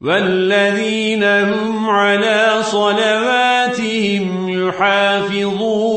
والذين هم على صلواتهم يحافظون